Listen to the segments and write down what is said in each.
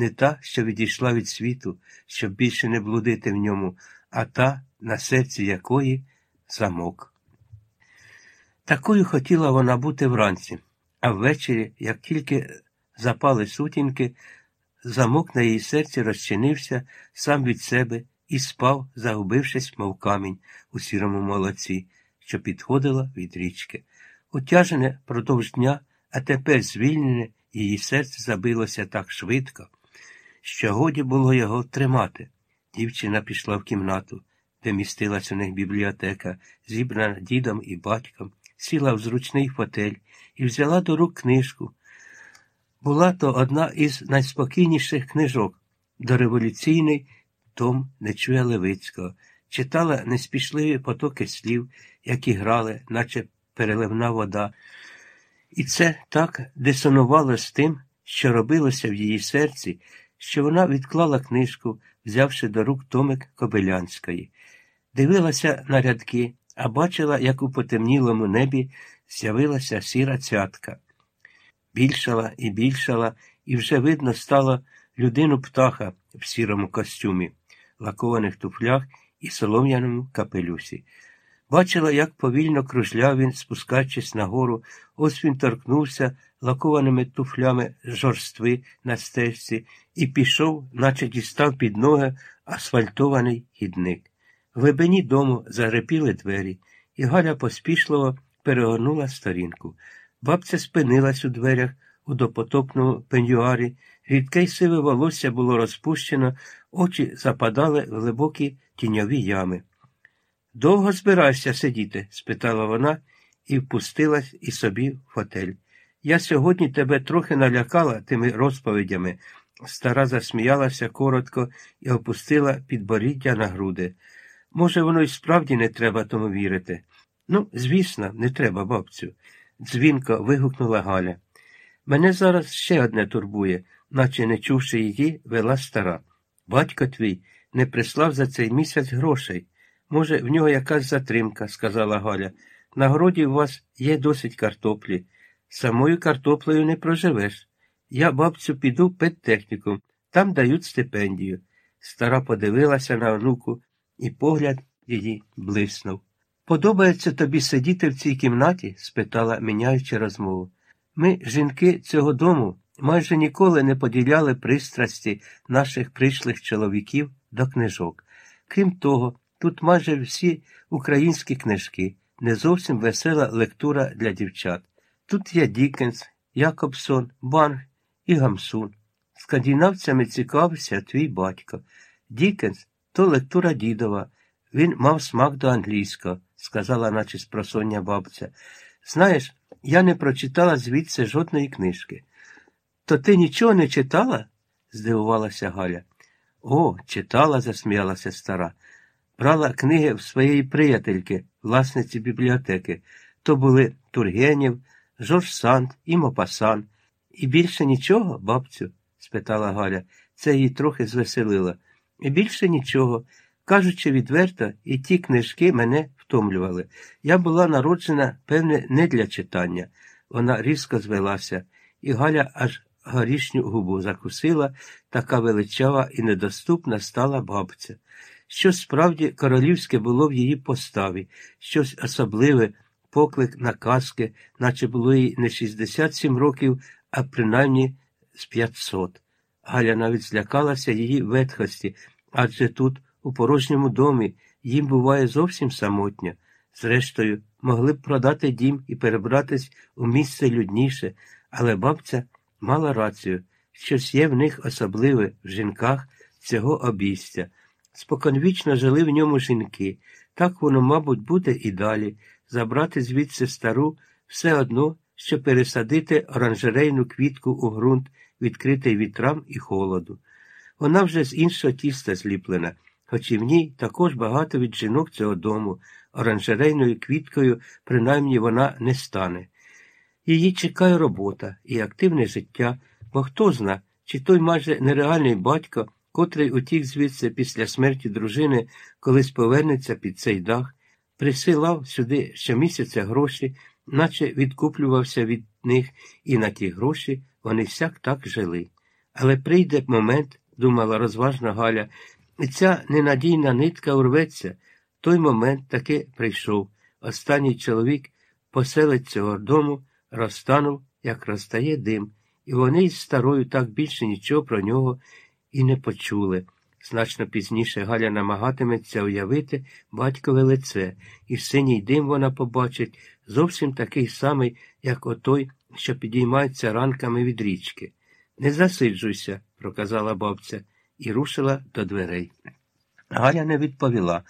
не та, що відійшла від світу, щоб більше не блудити в ньому, а та, на серці якої замок. Такою хотіла вона бути вранці, а ввечері, як тільки запали сутінки, замок на її серці розчинився сам від себе і спав, загубившись, мов камінь у сірому молоці, що підходила від річки. Утяжене продовж дня, а тепер звільнене, її серце забилося так швидко, що годі було його тримати. Дівчина пішла в кімнату, де містилась у них бібліотека, зібрана дідом і батьком, сіла в зручний фотель і взяла до рук книжку. Була то одна із найспокійніших книжок дореволюційний том Нечуя Левицького, читала неспішливі потоки слів, які грали, наче переливна вода. І це так дисонувало з тим, що робилося в її серці, що вона відклала книжку, взявши до рук томик Кобилянської, дивилася на рядки, а бачила, як у потемнілому небі з'явилася сіра цятка. Більшала і більшала, і вже видно стало людину птаха в сірому костюмі, лакованих туфлях і солом'яному капелюсі. Бачила, як повільно кружляв він, спускаючись нагору, ось він торкнувся лакованими туфлями жорстви на стежці і пішов, наче дістав під ноги асфальтований хідник. В глибині дому загрепіли двері, і Галя поспішливо перегорнула сторінку. Бабця спинилась у дверях у допотопному пенюарі, рідке й сиве волосся було розпущено, очі западали в глибокі тіньові ями. Довго збираєшся сидіти? спитала вона і впустилась і собі в фотель. Я сьогодні тебе трохи налякала тими розповідями. Стара засміялася коротко і опустила підборіддя на груди. Може, воно й справді не треба тому вірити. Ну, звісно, не треба, бабцю, дзвінко вигукнула Галя. Мене зараз ще одне турбує, наче не чувши її, вела стара. Батько твій не прислав за цей місяць грошей. Може, в нього якась затримка, сказала Галя. На городі у вас є досить картоплі. Самою картоплею не проживеш. Я, бабцю, піду в там дають стипендію. Стара подивилася на онуку, і погляд її блиснув. Подобається тобі сидіти в цій кімнаті? спитала, міняючи розмову. Ми, жінки цього дому, майже ніколи не поділяли пристрасті наших прийшлих чоловіків до книжок. Крім того, тут майже всі українські книжки, не зовсім весела лектура для дівчат. Тут є Дікенс, Якобсон, Банг і Гамсун. Скандинавцями цікавився твій батько. Дікенс то лектура дідова. Він мав смак до англійського, сказала, наче спросоння бабця. Знаєш, я не прочитала звідси жодної книжки. То ти нічого не читала? здивувалася Галя. О, читала, засміялася стара. Брала книги в своєї приятельки, власниці бібліотеки. То були Тургенів, Жорж Санд і Мопасан. І більше нічого, бабцю? спитала Галя. Це її трохи звеселило. І більше нічого. Кажучи відверто, і ті книжки мене втомлювали. Я була народжена, певне, не для читання. Вона різко звелася, і Галя аж горішню губу закусила, така величава і недоступна стала бабця. Щось справді королівське було в її поставі, щось особливе, поклик на казки, наче було їй не 67 років, а принаймні з 500. Галя навіть злякалася її ветхості, адже тут, у порожньому домі, їм буває зовсім самотньо. Зрештою, могли б продати дім і перебратись у місце людніше, але бабця мала рацію, щось є в них особливе в жінках цього обійстя. Споконвічно жили в ньому жінки, так воно, мабуть, буде і далі, забрати звідси стару все одно, що пересадити оранжерейну квітку у ґрунт, відкритий вітрам і холоду. Вона вже з іншого тіста зліплена, хоч і в ній також багато від жінок цього дому, оранжерейною квіткою, принаймні вона не стане. Її чекає робота і активне життя, бо хто зна, чи той майже нереальний батько, котрий утік звідси після смерті дружини, колись повернеться під цей дах, присилав сюди щомісяця гроші, наче відкуплювався від них, і на ті гроші вони всяк так жили. Але прийде момент, думала розважна Галя, і ця ненадійна нитка урветься. Той момент таки прийшов. Останній чоловік поселить цього дому, розтанув, як розтає дим, і вони із старою так більше нічого про нього і не почули. Значно пізніше Галя намагатиметься уявити батькове лице, і синій дим вона побачить зовсім такий самий, як отой, що підіймається ранками від річки. Не засиджуйся, проказала бабця, і рушила до дверей. Галя не відповіла,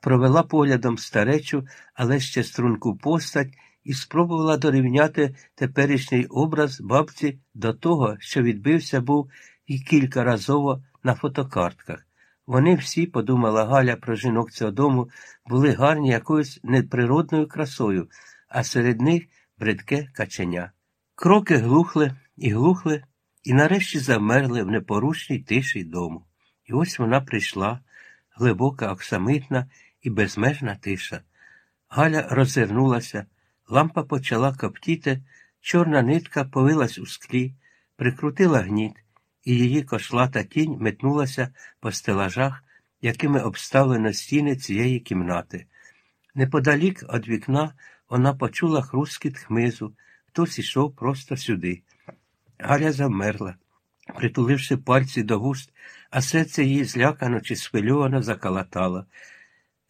провела поглядом старечу, але ще струнку постать і спробувала дорівняти теперішній образ бабці до того, що відбився був і кількаразово на фотокартках. Вони всі, подумала Галя про жінок цього дому, були гарні якоюсь неприродною красою, а серед них бридке каченя. Кроки глухли і глухли, і нарешті замерли в непорушній тиші дому. І ось вона прийшла, глибока, оксамитна і безмежна тиша. Галя роззирнулася, лампа почала коптіти, чорна нитка повилась у склі, прикрутила гніт і її кошлата тінь метнулася по стелажах, якими обставлено стіни цієї кімнати. Неподалік від вікна вона почула хрускіт хмизу, хтось ішов просто сюди. Галя замерла, притуливши пальці до вуст, а серце її злякано чи схвильовано закалатало.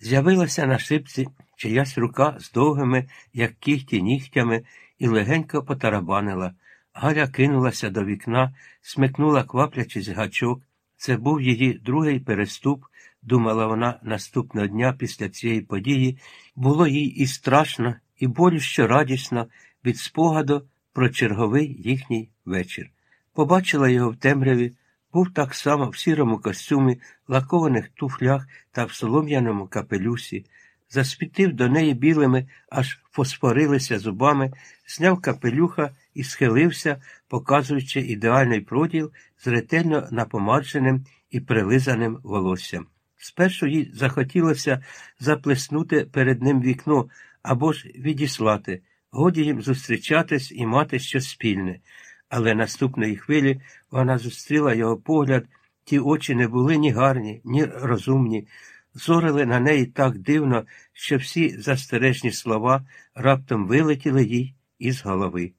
З'явилася на шипці чиясь рука з довгими, як кіхті нігтями, і легенько потарабанила. Галя кинулася до вікна, смикнула кваплячись гачок. Це був її другий переступ, думала вона наступного дня після цієї події. Було їй і страшно, і болюще радісно від спогаду про черговий їхній вечір. Побачила його в темряві, був так само в сірому костюмі, лакованих туфлях та в солом'яному капелюсі засвітив до неї білими, аж фосфорилися зубами, зняв капелюха і схилився, показуючи ідеальний проділ з ретельно напомадженим і прилизаним волоссям. Спершу їй захотілося заплеснути перед ним вікно або ж відіслати, годі їм зустрічатись і мати щось спільне. Але наступної хвилі вона зустріла його погляд, ті очі не були ні гарні, ні розумні зорили на неї так дивно, що всі застережні слова раптом вилетіли їй із голови.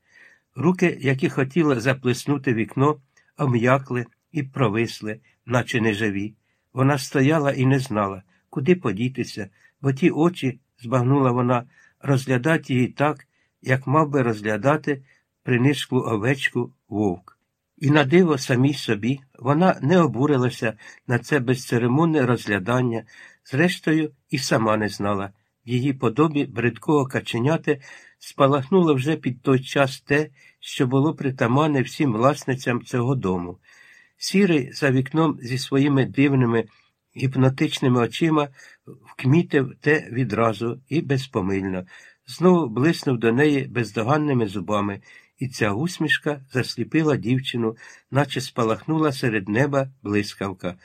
Руки, які хотіли заплеснути вікно, обм'якли і провисли, наче неживі. Вона стояла і не знала, куди подітися, бо ті очі, збагнула вона, розглядають її так, як мав би розглядати принишклу овечку вовк. І на диво самій собі вона не обурилася на це безцеремонне розглядання, зрештою, і сама не знала. Її подобі бридкого каченяти спалахнуло вже під той час те, що було притаманне всім власницям цього дому. Сірий за вікном зі своїми дивними гіпнотичними очима вкмітив те відразу і безпомильно, знову блиснув до неї бездоганними зубами і ця усмішка засліпила дівчину, наче спалахнула серед неба блискавка.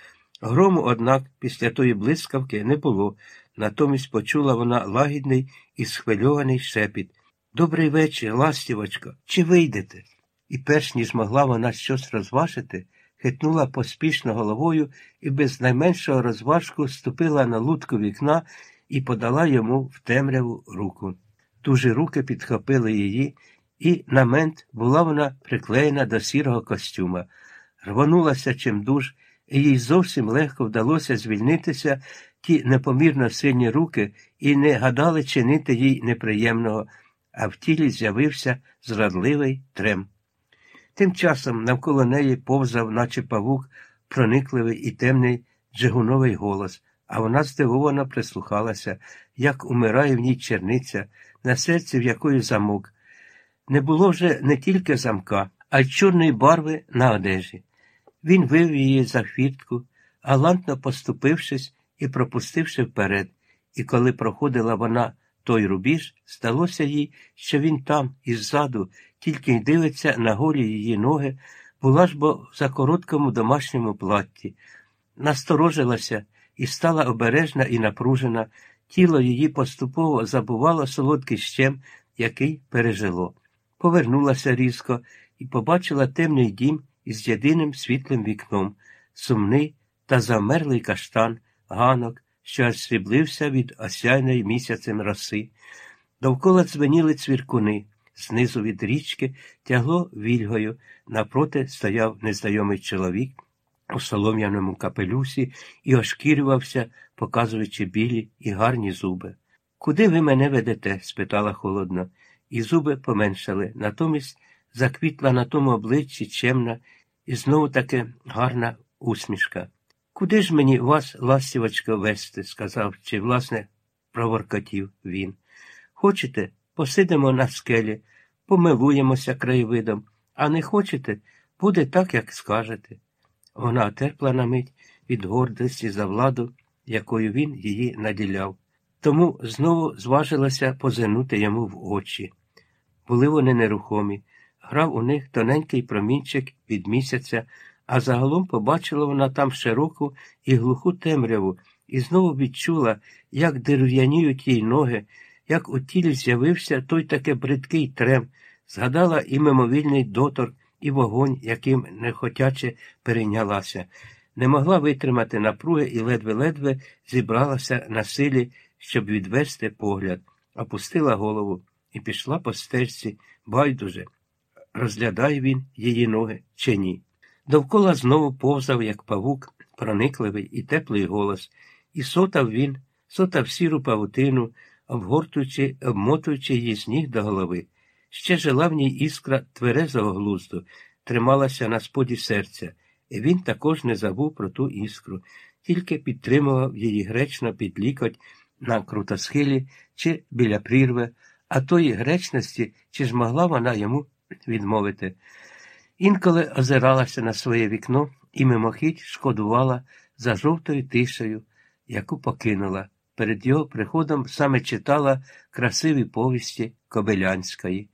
Грому, однак, після тої блискавки не було, натомість почула вона лагідний і схвильований шепіт. Добрий вечір, ластівочко, чи вийдете? І перш ніж могла вона щось розважити, хитнула поспішно головою і без найменшого розважку ступила на лутку вікна і подала йому в темряву руку. Тужі руки підхопили її і на мент була вона приклеєна до сірого костюма, рвонулася чимдуж, і їй зовсім легко вдалося звільнитися ті непомірно сильні руки і не гадали чинити їй неприємного, а в тілі з'явився зрадливий трем. Тим часом навколо неї повзав, наче павук, проникливий і темний джигуновий голос, а вона здивовано прислухалася, як умирає в ній черниця, на серці в якої замок, не було вже не тільки замка, а й чорної барви на одежі. Він вив її за хвіртку, галантно поступившись і пропустивши вперед, і коли проходила вона той рубіж, сталося їй, що він там, іззаду, тільки й дивиться на голі її ноги, була ж бо в закороткому домашньому платті. Насторожилася і стала обережна і напружена, тіло її поступово забувало солодкий щем, який пережило. Повернулася різко і побачила темний дім із єдиним світлим вікном, сумний та замерлий каштан, ганок, що аж сріблився від осяйної місяцем роси. Довкола дзвеніли цвіркуни, знизу від річки тягло вільгою, напроти стояв незнайомий чоловік у солом'яному капелюсі і ошкірювався, показуючи білі і гарні зуби. Куди ви мене ведете? спитала холодно, і зуби поменшали. Натомість заквітла на тому обличчі чемна і знову таки гарна усмішка. Куди ж мені вас, ластівочко, вести? сказав, чи, власне, проворкотів він. Хочете, посидимо на скелі, помилуємося краєвидом, а не хочете, буде так, як скажете. Вона терпла на мить від гордості за владу, якою він її наділяв, тому знову зважилася позирнути йому в очі. Були вони нерухомі, грав у них тоненький промінчик від місяця, а загалом побачила вона там широку і глуху темряву, і знову відчула, як дерев'яніють їй ноги, як у тілі з'явився той таке бридкий трем, згадала і мимовільний доторк, і вогонь, яким нехотяче перейнялася, не могла витримати напруги і ледве-ледве зібралася на силі, щоб відвести погляд, опустила голову і пішла по стежці, байдуже, розглядає він її ноги чи ні. Довкола знову повзав, як павук, проникливий і теплий голос, і сотав він, сотав сіру павутину, обгортуючи, обмотуючи її з ніг до голови. Ще жила в ній іскра тверезого глузду, трималася на споді серця, і він також не забув про ту іскру, тільки підтримував її гречно під лікоть на крутосхилі чи біля прірви, а тої гречності чи ж могла вона йому відмовити. Інколи озиралася на своє вікно і мимохідь шкодувала за жовтою тишею, яку покинула. Перед його приходом саме читала красиві повісті Кобилянської.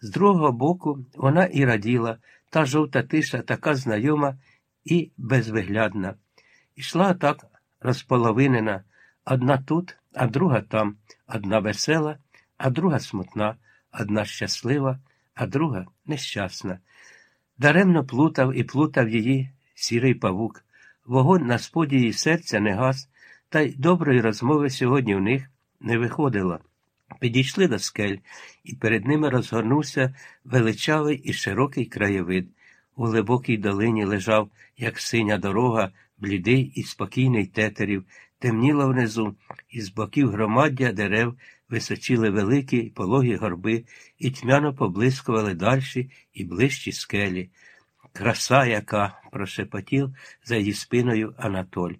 З другого боку, вона і раділа, та жовта тиша така знайома і безвиглядна. Ішла так розполовинена, одна тут, а друга там, одна весела, а друга смутна, одна щаслива, а друга нещасна. Даремно плутав і плутав її сірий павук. Вогонь на споді її серця не гас, та й доброї розмови сьогодні в них не виходило. Підійшли до скель, і перед ними розгорнувся величавий і широкий краєвид. У глибокій долині лежав, як синя дорога, блідий і спокійний тетерів, темніло внизу, і з боків громаддя дерев височили великі й пологі горби і тьмяно поблискували дальші і ближчі скелі. Краса яка, прошепотів за її спиною Анатоль.